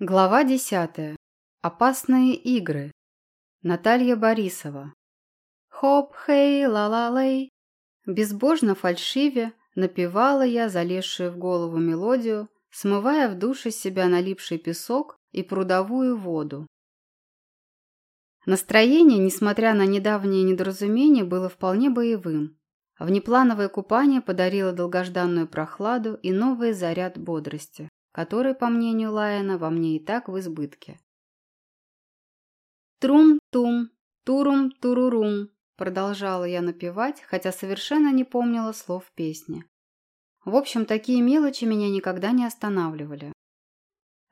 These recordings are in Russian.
Глава десятая. Опасные игры. Наталья Борисова. Хоп, хей, ла-ла-лей. Безбожно фальшиве напевала я залезшую в голову мелодию, смывая в душе себя налипший песок и прудовую воду. Настроение, несмотря на недавнее недоразумение, было вполне боевым. Внеплановое купание подарило долгожданную прохладу и новый заряд бодрости который, по мнению Лайена, во мне и так в избытке. «Трум-тум, турум-турурум», продолжала я напевать, хотя совершенно не помнила слов песни. В общем, такие мелочи меня никогда не останавливали.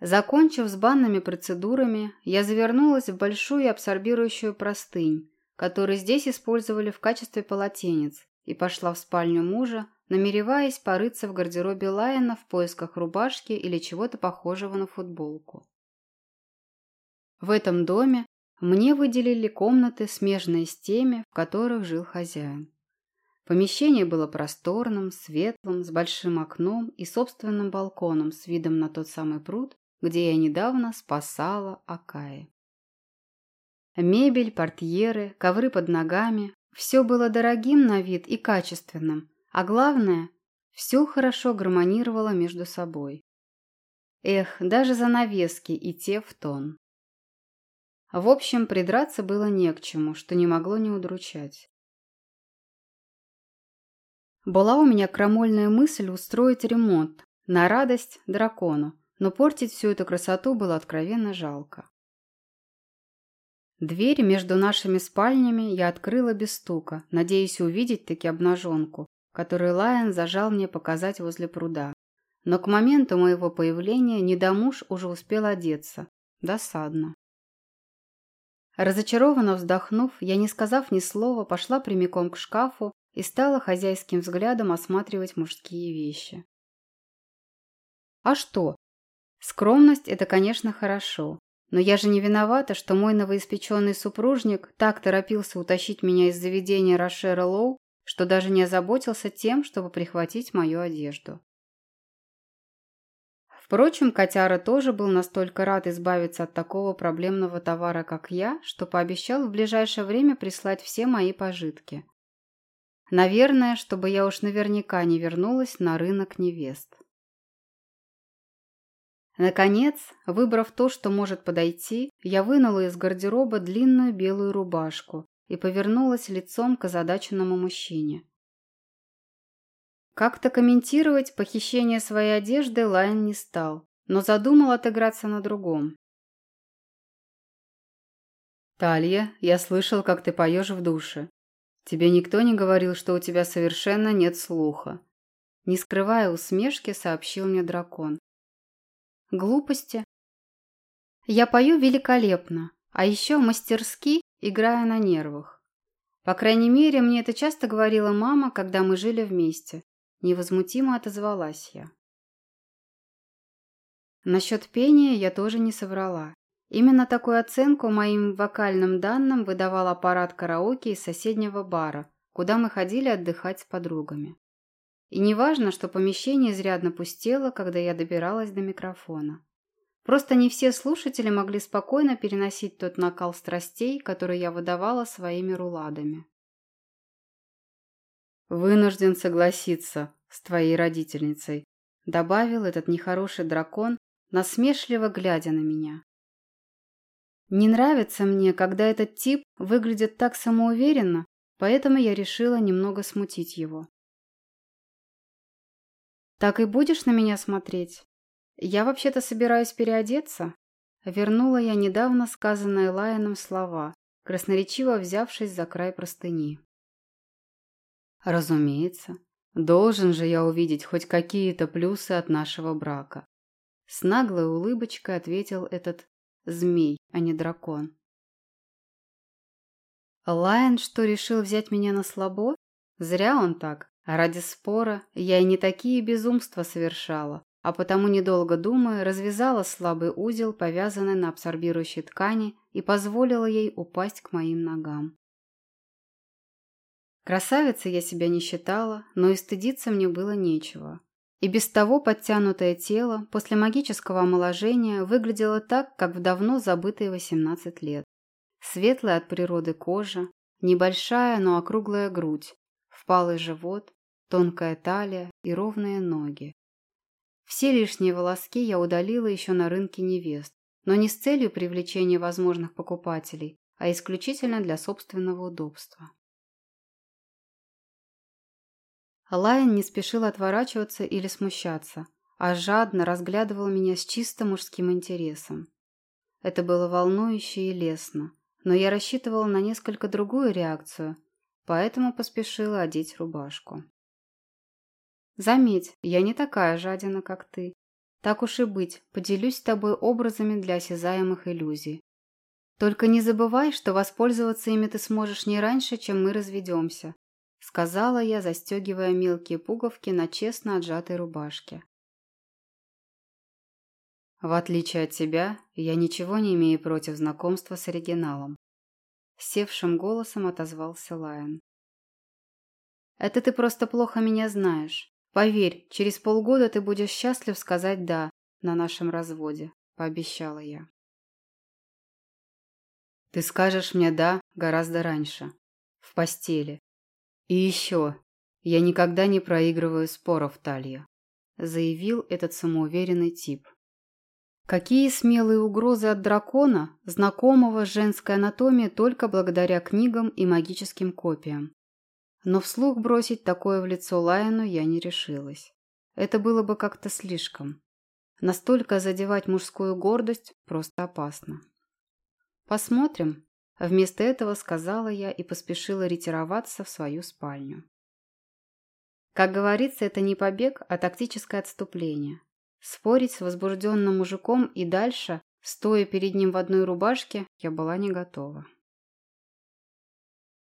Закончив с банными процедурами, я завернулась в большую абсорбирующую простынь, которую здесь использовали в качестве полотенец, и пошла в спальню мужа, намереваясь порыться в гардеробе Лайена в поисках рубашки или чего-то похожего на футболку. В этом доме мне выделили комнаты, смежные с теми, в которых жил хозяин. Помещение было просторным, светлым, с большим окном и собственным балконом с видом на тот самый пруд, где я недавно спасала Акаи. Мебель, портьеры, ковры под ногами – все было дорогим на вид и качественным, а главное, все хорошо гармонировало между собой. Эх, даже занавески и те в тон. В общем, придраться было не к чему, что не могло не удручать. Была у меня крамольная мысль устроить ремонт, на радость дракону, но портить всю эту красоту было откровенно жалко. Дверь между нашими спальнями я открыла без стука, надеясь увидеть таки обнаженку, который Лайон зажал мне показать возле пруда. Но к моменту моего появления недомуж уже успел одеться. Досадно. Разочарованно вздохнув, я, не сказав ни слова, пошла прямиком к шкафу и стала хозяйским взглядом осматривать мужские вещи. А что? Скромность – это, конечно, хорошо. Но я же не виновата, что мой новоиспеченный супружник так торопился утащить меня из заведения Рошера Лоу, что даже не озаботился тем, чтобы прихватить мою одежду. Впрочем, котяра тоже был настолько рад избавиться от такого проблемного товара, как я, что пообещал в ближайшее время прислать все мои пожитки. Наверное, чтобы я уж наверняка не вернулась на рынок невест. Наконец, выбрав то, что может подойти, я вынула из гардероба длинную белую рубашку и повернулась лицом к озадаченному мужчине. Как-то комментировать похищение своей одежды Лайн не стал, но задумал отыграться на другом. «Талья, я слышал, как ты поешь в душе. Тебе никто не говорил, что у тебя совершенно нет слуха?» Не скрывая усмешки, сообщил мне дракон. «Глупости. Я пою великолепно, а еще мастерски играя на нервах. По крайней мере, мне это часто говорила мама, когда мы жили вместе. Невозмутимо отозвалась я. Насчет пения я тоже не соврала. Именно такую оценку моим вокальным данным выдавал аппарат караоке из соседнего бара, куда мы ходили отдыхать с подругами. И не важно, что помещение изрядно пустело, когда я добиралась до микрофона. Просто не все слушатели могли спокойно переносить тот накал страстей, который я выдавала своими руладами. «Вынужден согласиться с твоей родительницей», — добавил этот нехороший дракон, насмешливо глядя на меня. «Не нравится мне, когда этот тип выглядит так самоуверенно, поэтому я решила немного смутить его». «Так и будешь на меня смотреть?» «Я вообще-то собираюсь переодеться», — вернула я недавно сказанные Лайоном слова, красноречиво взявшись за край простыни. «Разумеется. Должен же я увидеть хоть какие-то плюсы от нашего брака». С наглой улыбочкой ответил этот змей, а не дракон. Лайон что, решил взять меня на слабо? Зря он так. ради спора я и не такие безумства совершала а потому, недолго думая, развязала слабый узел, повязанный на абсорбирующей ткани, и позволила ей упасть к моим ногам. Красавицей я себя не считала, но и стыдиться мне было нечего. И без того подтянутое тело после магического омоложения выглядело так, как в давно забытые 18 лет. Светлая от природы кожа, небольшая, но округлая грудь, впалый живот, тонкая талия и ровные ноги. Все лишние волоски я удалила еще на рынке невест, но не с целью привлечения возможных покупателей, а исключительно для собственного удобства. Лайон не спешил отворачиваться или смущаться, а жадно разглядывал меня с чисто мужским интересом. Это было волнующе и лестно, но я рассчитывала на несколько другую реакцию, поэтому поспешила одеть рубашку. «Заметь, я не такая жадина, как ты. Так уж и быть, поделюсь с тобой образами для осязаемых иллюзий. Только не забывай, что воспользоваться ими ты сможешь не раньше, чем мы разведемся, сказала я, застегивая мелкие пуговки на честно отжатой рубашке. В отличие от тебя, я ничего не имею против знакомства с оригиналом. Севшим голосом отозвался Лайон. Это ты просто плохо меня знаешь. Поверь, через полгода ты будешь счастлив сказать «да» на нашем разводе, пообещала я. Ты скажешь мне «да» гораздо раньше. В постели. И еще. Я никогда не проигрываю споров, Талья. Заявил этот самоуверенный тип. Какие смелые угрозы от дракона, знакомого женской анатомией только благодаря книгам и магическим копиям. Но вслух бросить такое в лицо Лайону я не решилась. Это было бы как-то слишком. Настолько задевать мужскую гордость просто опасно. «Посмотрим», – вместо этого сказала я и поспешила ретироваться в свою спальню. Как говорится, это не побег, а тактическое отступление. Спорить с возбужденным мужиком и дальше, стоя перед ним в одной рубашке, я была не готова.